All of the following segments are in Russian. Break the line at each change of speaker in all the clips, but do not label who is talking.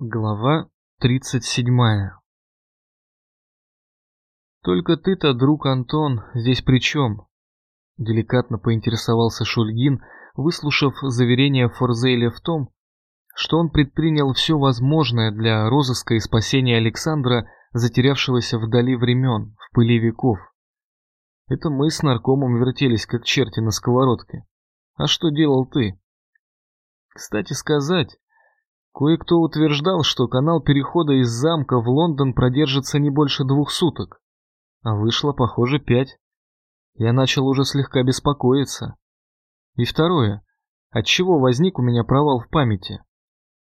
Глава 37 «Только ты-то, друг Антон, здесь при чем?» Деликатно поинтересовался Шульгин, выслушав заверение Форзейля в том, что он предпринял все возможное для розыска и спасения Александра, затерявшегося вдали времен, в пыли веков. Это мы с наркомом вертелись, как черти на сковородке. А что делал ты? Кстати сказать, Кое-кто утверждал, что канал перехода из замка в Лондон продержится не больше двух суток. А вышло, похоже, пять. Я начал уже слегка беспокоиться. И второе. Отчего возник у меня провал в памяти?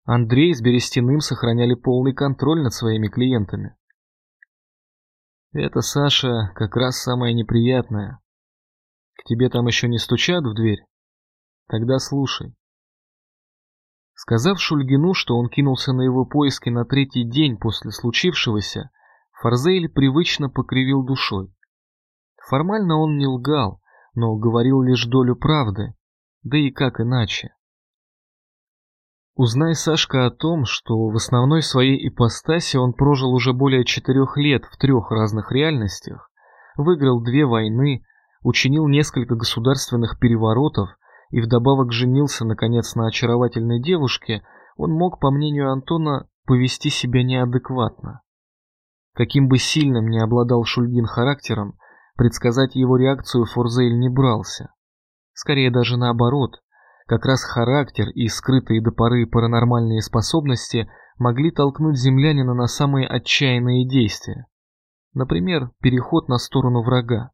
Андрей с Берестяным сохраняли полный контроль над своими клиентами. Это, Саша, как раз самое неприятное. К тебе там еще не стучат в дверь? Тогда слушай. Сказав Шульгину, что он кинулся на его поиски на третий день после случившегося, Фарзейль привычно покривил душой. Формально он не лгал, но говорил лишь долю правды, да и как иначе. Узнай Сашка о том, что в основной своей ипостаси он прожил уже более четырех лет в трех разных реальностях, выиграл две войны, учинил несколько государственных переворотов и вдобавок женился, наконец, на очаровательной девушке, он мог, по мнению Антона, повести себя неадекватно. Каким бы сильным ни обладал Шульгин характером, предсказать его реакцию Форзель не брался. Скорее даже наоборот, как раз характер и скрытые до поры паранормальные способности могли толкнуть землянина на самые отчаянные действия. Например, переход на сторону врага.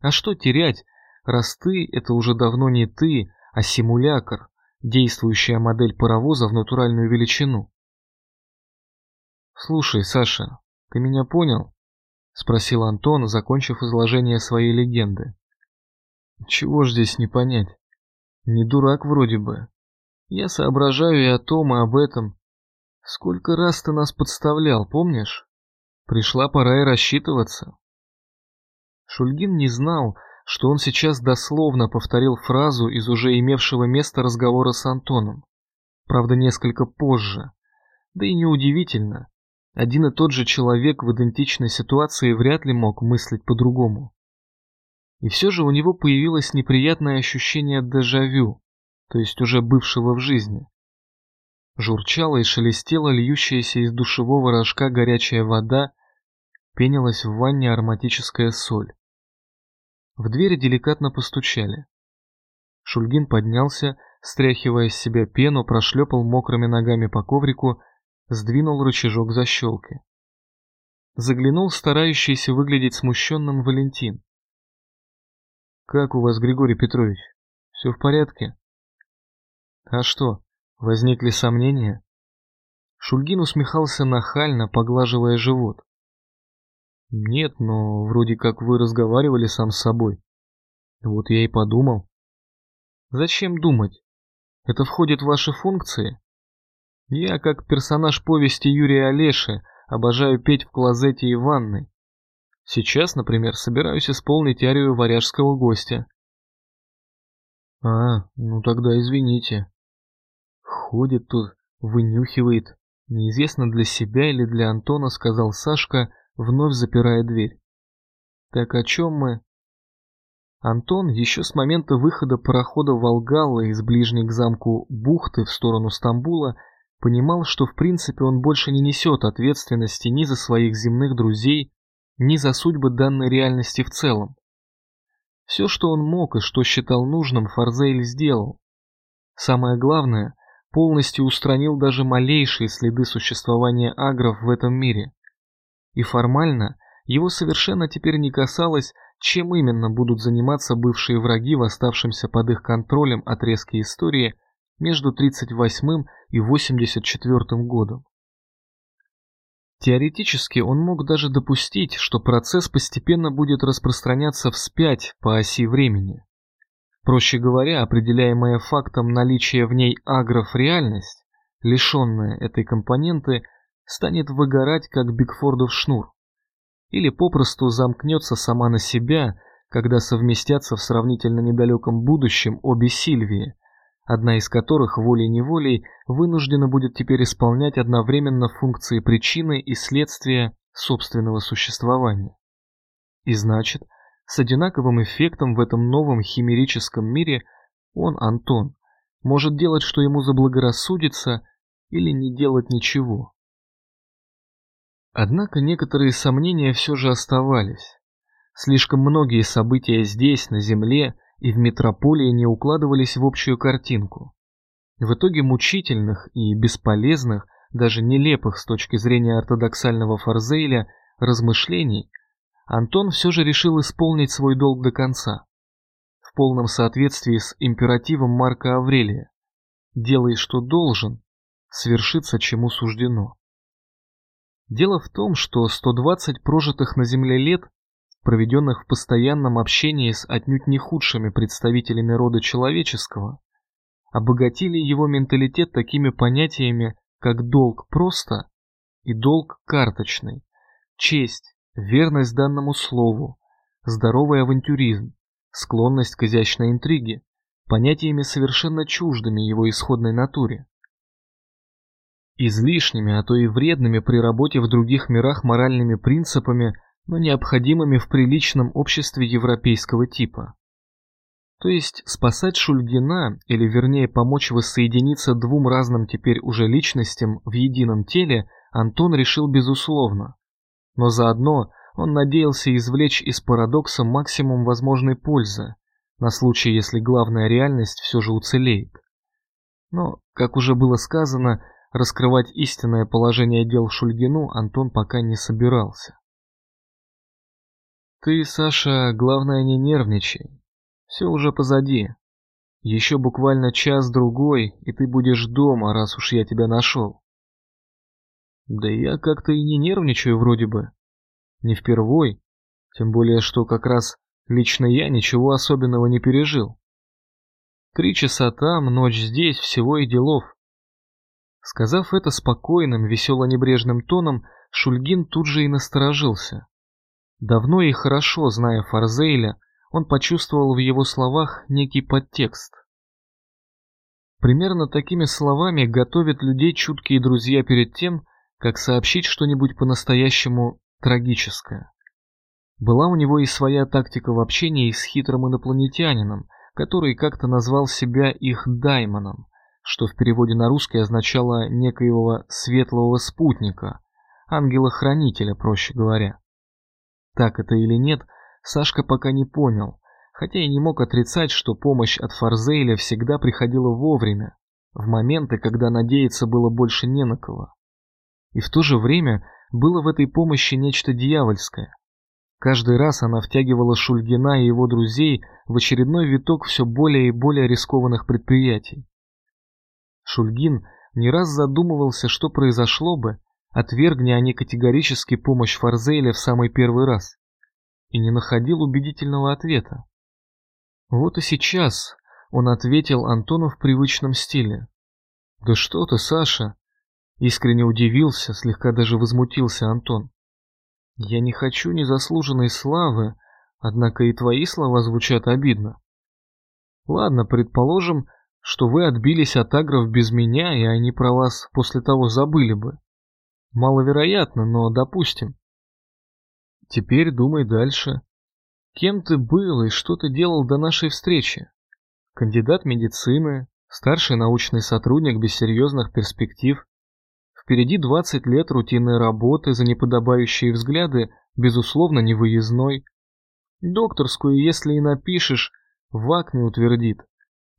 А что терять, раз ты — это уже давно не ты, а симулятор, действующая модель паровоза в натуральную величину. «Слушай, Саша, ты меня понял?» — спросил Антон, закончив изложение своей легенды. «Чего ж здесь не понять? Не дурак вроде бы. Я соображаю и о том, и об этом. Сколько раз ты нас подставлял, помнишь? Пришла пора и рассчитываться». Шульгин не знал, что он сейчас дословно повторил фразу из уже имевшего место разговора с Антоном. Правда, несколько позже. Да и неудивительно. Один и тот же человек в идентичной ситуации вряд ли мог мыслить по-другому. И все же у него появилось неприятное ощущение дежавю, то есть уже бывшего в жизни. Журчала и шелестела льющаяся из душевого рожка горячая вода, пенилась в ванне ароматическая соль. В двери деликатно постучали. Шульгин поднялся, стряхивая с себя пену, прошлепал мокрыми ногами по коврику, сдвинул рычажок защелки. Заглянул старающийся выглядеть смущенным Валентин. «Как у вас, Григорий Петрович? Все в порядке?» «А что, возникли сомнения?» Шульгин усмехался нахально, поглаживая живот. Нет, но вроде как вы разговаривали сам с собой. Вот я и подумал. Зачем думать? Это входит в ваши функции? Я, как персонаж повести Юрия Олеши, обожаю петь в клозете и ванной. Сейчас, например, собираюсь исполнить арию варяжского гостя. А, ну тогда извините. Ходит тут, вынюхивает. Неизвестно для себя или для Антона, сказал Сашка, вновь запирая дверь. Так о чем мы? Антон еще с момента выхода парохода Волгала из ближней к замку бухты в сторону Стамбула понимал, что в принципе он больше не несет ответственности ни за своих земных друзей, ни за судьбы данной реальности в целом. Все, что он мог и что считал нужным, Фарзейль сделал. Самое главное, полностью устранил даже малейшие следы существования агров в этом мире и формально его совершенно теперь не касалось, чем именно будут заниматься бывшие враги в оставшемся под их контролем отрезке истории между 38 и 84 годом. Теоретически он мог даже допустить, что процесс постепенно будет распространяться вспять по оси времени. Проще говоря, определяемая фактом наличия в ней агров реальность, лишенная этой компоненты, станет выгорать, как Бигфордов шнур. Или попросту замкнется сама на себя, когда совместятся в сравнительно недалеком будущем обе Сильвии, одна из которых волей-неволей вынуждена будет теперь исполнять одновременно функции причины и следствия собственного существования. И значит, с одинаковым эффектом в этом новом химерическом мире он, Антон, может делать, что ему заблагорассудится, или не делать ничего. Однако некоторые сомнения все же оставались. Слишком многие события здесь, на Земле и в метрополии не укладывались в общую картинку. В итоге мучительных и бесполезных, даже нелепых с точки зрения ортодоксального Фарзейля, размышлений Антон все же решил исполнить свой долг до конца. В полном соответствии с императивом Марка Аврелия. «Делай, что должен, свершится, чему суждено». Дело в том, что 120 прожитых на Земле лет, проведенных в постоянном общении с отнюдь не худшими представителями рода человеческого, обогатили его менталитет такими понятиями, как долг просто и долг карточный, честь, верность данному слову, здоровый авантюризм, склонность к изящной интриге, понятиями совершенно чуждыми его исходной натуре. Излишними, а то и вредными при работе в других мирах моральными принципами, но необходимыми в приличном обществе европейского типа. То есть спасать Шульгина, или вернее помочь воссоединиться двум разным теперь уже личностям в едином теле, Антон решил безусловно но заодно он надеялся извлечь из парадокса максимум возможной пользы, на случай, если главная реальность все же уцелеет. Но, как уже было сказано, раскрывать истинное положение дел Шульгину Антон пока не собирался. «Ты, Саша, главное не нервничай. Все уже позади. Еще буквально час-другой, и ты будешь дома, раз уж я тебя нашел. Да я как-то и не нервничаю вроде бы. Не впервой. Тем более, что как раз лично я ничего особенного не пережил. Три часа там, ночь здесь, всего и делов. Сказав это спокойным, весело-небрежным тоном, Шульгин тут же и насторожился. Давно и хорошо зная Фарзейля, он почувствовал в его словах некий подтекст. Примерно такими словами готовят людей чуткие друзья перед тем, как сообщить что-нибудь по-настоящему трагическое. Была у него и своя тактика в общении с хитрым инопланетянином, который как-то назвал себя их даймоном, что в переводе на русский означало некоего светлого спутника, ангела-хранителя, проще говоря. Так это или нет, Сашка пока не понял, хотя и не мог отрицать, что помощь от Фарзейля всегда приходила вовремя, в моменты, когда надеяться было больше не на кого. И в то же время было в этой помощи нечто дьявольское. Каждый раз она втягивала Шульгина и его друзей в очередной виток все более и более рискованных предприятий. Шульгин не раз задумывался, что произошло бы, отвергни они категорически помощь Фарзейля в самый первый раз, и не находил убедительного ответа. Вот и сейчас он ответил Антону в привычном стиле. «Да что ты, Саша, Искренне удивился, слегка даже возмутился Антон. Я не хочу незаслуженной славы, однако и твои слова звучат обидно. Ладно, предположим, что вы отбились от агров без меня, и они про вас после того забыли бы. Маловероятно, но допустим. Теперь думай дальше. Кем ты был и что ты делал до нашей встречи? Кандидат медицины, старший научный сотрудник без серьезных перспектив, Впереди 20 лет рутинной работы за неподобающие взгляды, безусловно, не выездной. Докторскую, если и напишешь, ВАК не утвердит.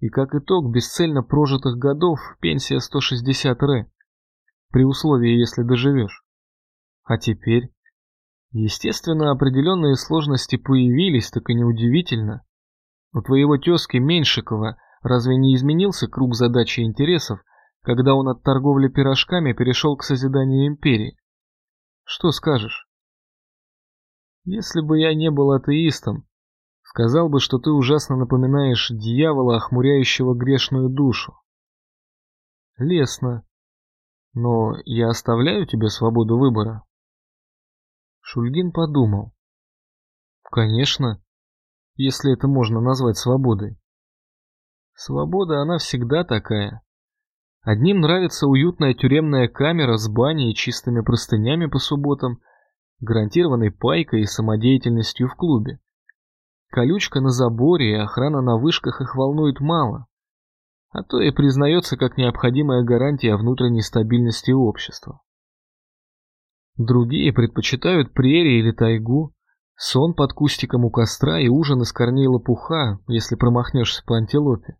И как итог бесцельно прожитых годов пенсия 160 р. При условии, если доживешь. А теперь? Естественно, определенные сложности появились, так и неудивительно. У твоего тезки Меньшикова разве не изменился круг задач и интересов, когда он от торговли пирожками перешел к созиданию империи. Что скажешь? Если бы я не был атеистом, сказал бы, что ты ужасно напоминаешь дьявола, охмуряющего грешную душу. Лесно. Но я оставляю тебе свободу выбора. Шульгин подумал. Конечно, если это можно назвать свободой. Свобода, она всегда такая. Одним нравится уютная тюремная камера с баней и чистыми простынями по субботам, гарантированной пайкой и самодеятельностью в клубе. Колючка на заборе и охрана на вышках их волнует мало, а то и признается как необходимая гарантия внутренней стабильности общества. Другие предпочитают прерии или тайгу, сон под кустиком у костра и ужин из корней лопуха, если промахнешься по антилопе.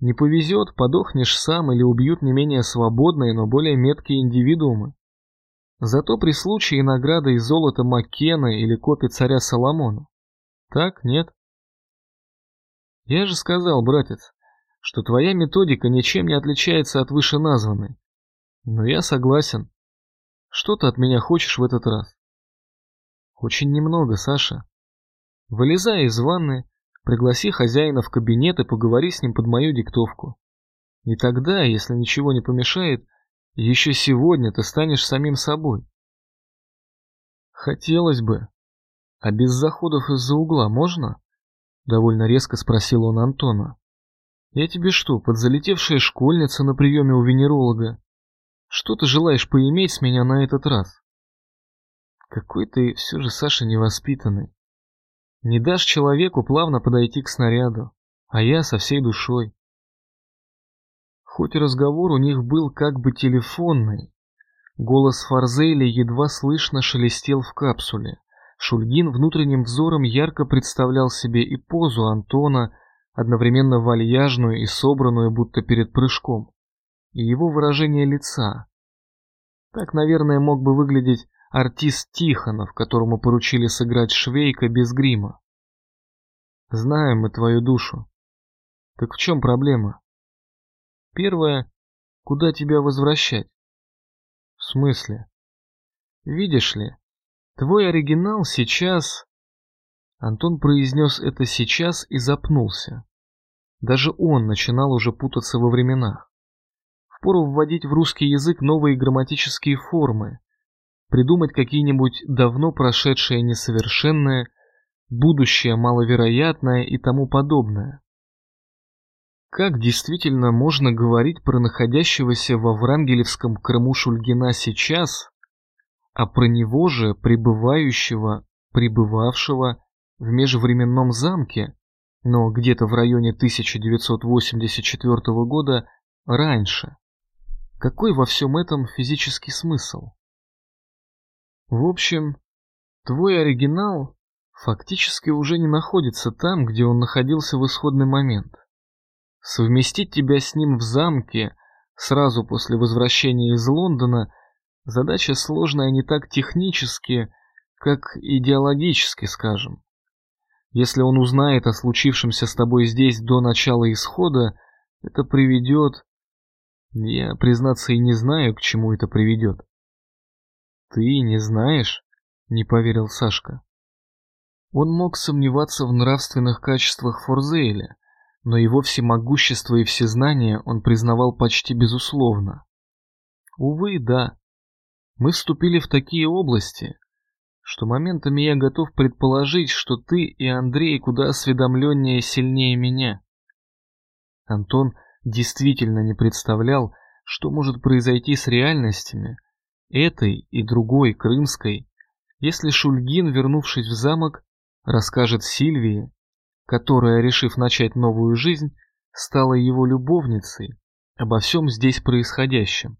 Не повезет, подохнешь сам или убьют не менее свободные, но более меткие индивидуумы. Зато при случае награда из золота Маккена или копи царя Соломона. Так, нет? Я же сказал, братец, что твоя методика ничем не отличается от вышеназванной. Но я согласен. Что ты от меня хочешь в этот раз? Очень немного, Саша. Вылезай из ванны, Пригласи хозяина в кабинет и поговори с ним под мою диктовку. И тогда, если ничего не помешает, еще сегодня ты станешь самим собой. Хотелось бы. А без заходов из-за угла можно? Довольно резко спросил он Антона. Я тебе что, подзалетевшая школьница на приеме у венеролога? Что ты желаешь поиметь с меня на этот раз? Какой ты все же, Саша, невоспитанный. Не дашь человеку плавно подойти к снаряду, а я со всей душой. Хоть разговор у них был как бы телефонный, голос Фарзели едва слышно шелестел в капсуле. Шульгин внутренним взором ярко представлял себе и позу Антона, одновременно вальяжную и собранную, будто перед прыжком, и его выражение лица. Так, наверное, мог бы выглядеть артист Тихонов, которому поручили сыграть Швейка без грима. Знаем мы твою душу. Так в чем проблема? Первое, куда тебя возвращать? В смысле? Видишь ли, твой оригинал сейчас... Антон произнес это сейчас и запнулся. Даже он начинал уже путаться во временах. Впору вводить в русский язык новые грамматические формы, придумать какие-нибудь давно прошедшие несовершенные, будущее маловероятное и тому подобное. Как действительно можно говорить про находящегося во Врангелевском Крыму Шульгина сейчас, а про него же пребывающего, пребывавшего в межвременном замке, но где-то в районе 1984 года раньше? Какой во всем этом физический смысл? В общем, твой оригинал фактически уже не находится там, где он находился в исходный момент. Совместить тебя с ним в замке сразу после возвращения из Лондона задача сложная не так технически, как идеологически, скажем. Если он узнает о случившемся с тобой здесь до начала исхода, это приведет... Я, признаться, и не знаю, к чему это приведет. «Ты не знаешь?» — не поверил Сашка. Он мог сомневаться в нравственных качествах Форзейля, но его всемогущество и всезнание он признавал почти безусловно. Увы, да. Мы вступили в такие области, что моментами я готов предположить, что ты и Андрей куда осведомленнее и сильнее меня. Антон действительно не представлял, что может произойти с реальностями, этой и другой, крымской, если Шульгин, вернувшись в замок, расскажет Сильвии, которая, решив начать новую жизнь, стала его любовницей, обо всем здесь происходящем,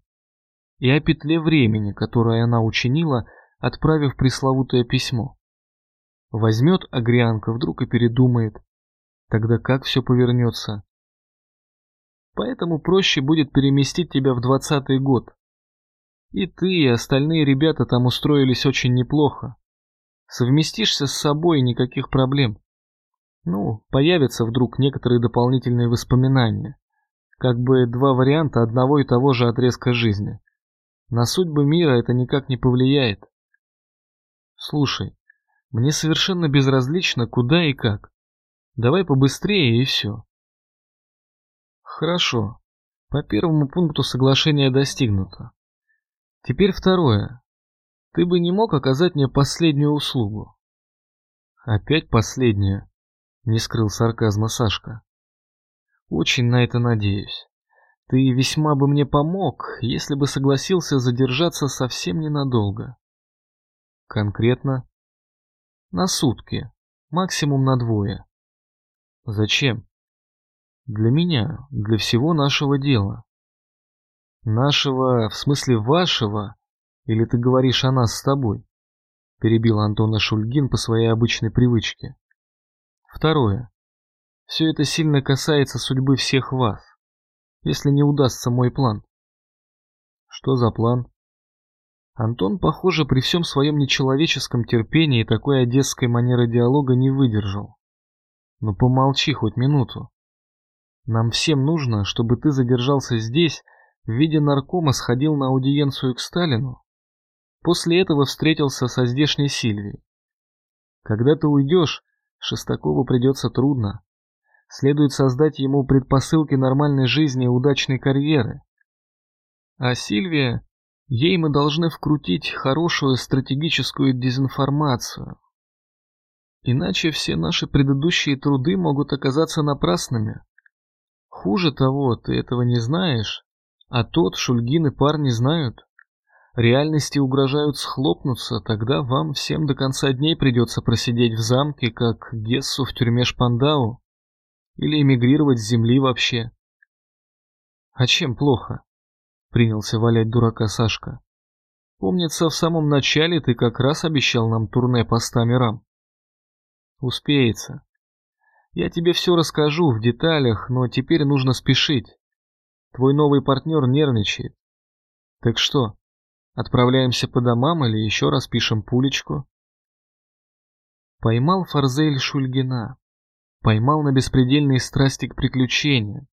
и о петле времени, которое она учинила, отправив пресловутое письмо. Возьмет Агрианка вдруг и передумает, тогда как все повернется? Поэтому проще будет переместить тебя в двадцатый год, и ты, и остальные ребята там устроились очень неплохо. Совместишься с собой, никаких проблем. Ну, появятся вдруг некоторые дополнительные воспоминания. Как бы два варианта одного и того же отрезка жизни. На судьбы мира это никак не повлияет. Слушай, мне совершенно безразлично, куда и как. Давай побыстрее и все. Хорошо. По первому пункту соглашение достигнуто. Теперь второе. Ты бы не мог оказать мне последнюю услугу? Опять последнюю? Не скрыл сарказма Сашка. Очень на это надеюсь. Ты весьма бы мне помог, если бы согласился задержаться совсем ненадолго. Конкретно? На сутки, максимум на двое. Зачем? Для меня, для всего нашего дела. Нашего, в смысле вашего, или ты говоришь о нас с тобой? Перебил Антона Шульгин по своей обычной привычке. Второе. Все это сильно касается судьбы всех вас, если не удастся мой план. Что за план? Антон, похоже, при всем своем нечеловеческом терпении такой одесской манеры диалога не выдержал. Ну помолчи хоть минуту. Нам всем нужно, чтобы ты задержался здесь, в виде наркома сходил на аудиенцию к Сталину. После этого встретился со здешней Сильвией. Когда ты уйдешь, Шестакову придется трудно. Следует создать ему предпосылки нормальной жизни и удачной карьеры. А Сильвия, ей мы должны вкрутить хорошую стратегическую дезинформацию. Иначе все наши предыдущие труды могут оказаться напрасными. Хуже того, ты этого не знаешь, а тот, Шульгин и парни знают. Реальности угрожают схлопнуться, тогда вам всем до конца дней придется просидеть в замке, как Гессу в тюрьме Шпандау, или эмигрировать с земли вообще. А чем плохо? Принялся валять дурака Сашка. Помнится, в самом начале ты как раз обещал нам турне по ста мирам. Успеется. Я тебе все расскажу в деталях, но теперь нужно спешить. Твой новый партнер нервничает. Так что, отправляемся по домам или еще раз пишем пулечку? Поймал Фарзель Шульгина. Поймал на беспредельной страсти к приключениям.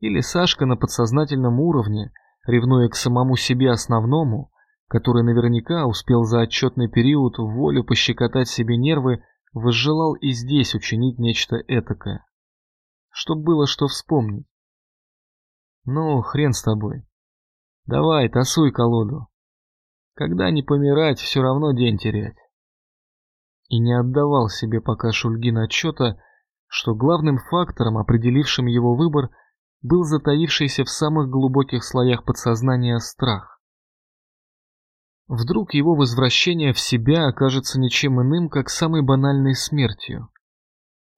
Или Сашка на подсознательном уровне, ревнуя к самому себе основному, который наверняка успел за отчетный период в волю пощекотать себе нервы возжелал и здесь учинить нечто этакое. Чтоб было что вспомнить. Ну, хрен с тобой. Давай, тасуй колоду. Когда не помирать, все равно день терять. И не отдавал себе пока Шульгин отчета, что главным фактором, определившим его выбор, был затаившийся в самых глубоких слоях подсознания страх. Вдруг его возвращение в себя окажется ничем иным, как самой банальной смертью.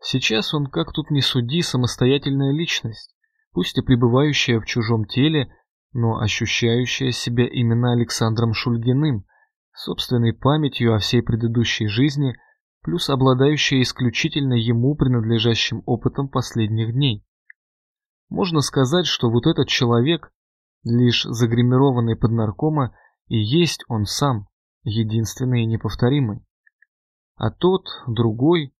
Сейчас он, как тут ни суди, самостоятельная личность, пусть и пребывающая в чужом теле, но ощущающая себя именно Александром Шульгиным, собственной памятью о всей предыдущей жизни, плюс обладающая исключительно ему принадлежащим опытом последних дней. Можно сказать, что вот этот человек, лишь загримированный под наркома, и есть он сам, единственный и неповторимый. А тот, другой,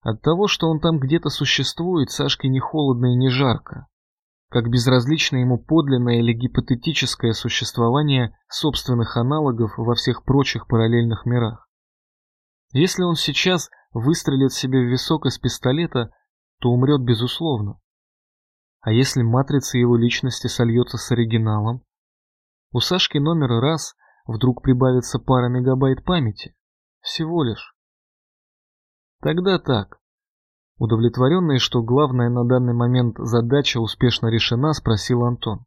от того, что он там где-то существует, Сашке не холодно и не жарко, как безразлично ему подлинное или гипотетическое существование собственных аналогов во всех прочих параллельных мирах. Если он сейчас выстрелит себе в висок из пистолета, то умрет безусловно. А если матрица его личности сольется с оригиналом, у Сашки номер раз вдруг прибавится пара мегабайт памяти. Всего лишь. Тогда так. Удовлетворенный, что главная на данный момент задача успешно решена, спросил Антон.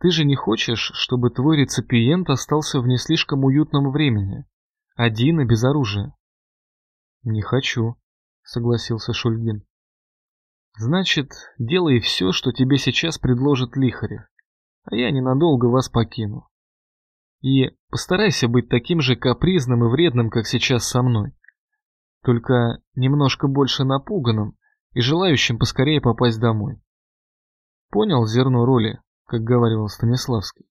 Ты же не хочешь, чтобы твой реципиент остался в не слишком уютном времени, один и без оружия? Не хочу, согласился Шульгин. Значит, делай все, что тебе сейчас предложит Лихарев а я ненадолго вас покину. И постарайся быть таким же капризным и вредным, как сейчас со мной. Только немножко больше напуганным и желающим поскорее попасть домой. Понял зерно роли, как говорил Станиславский?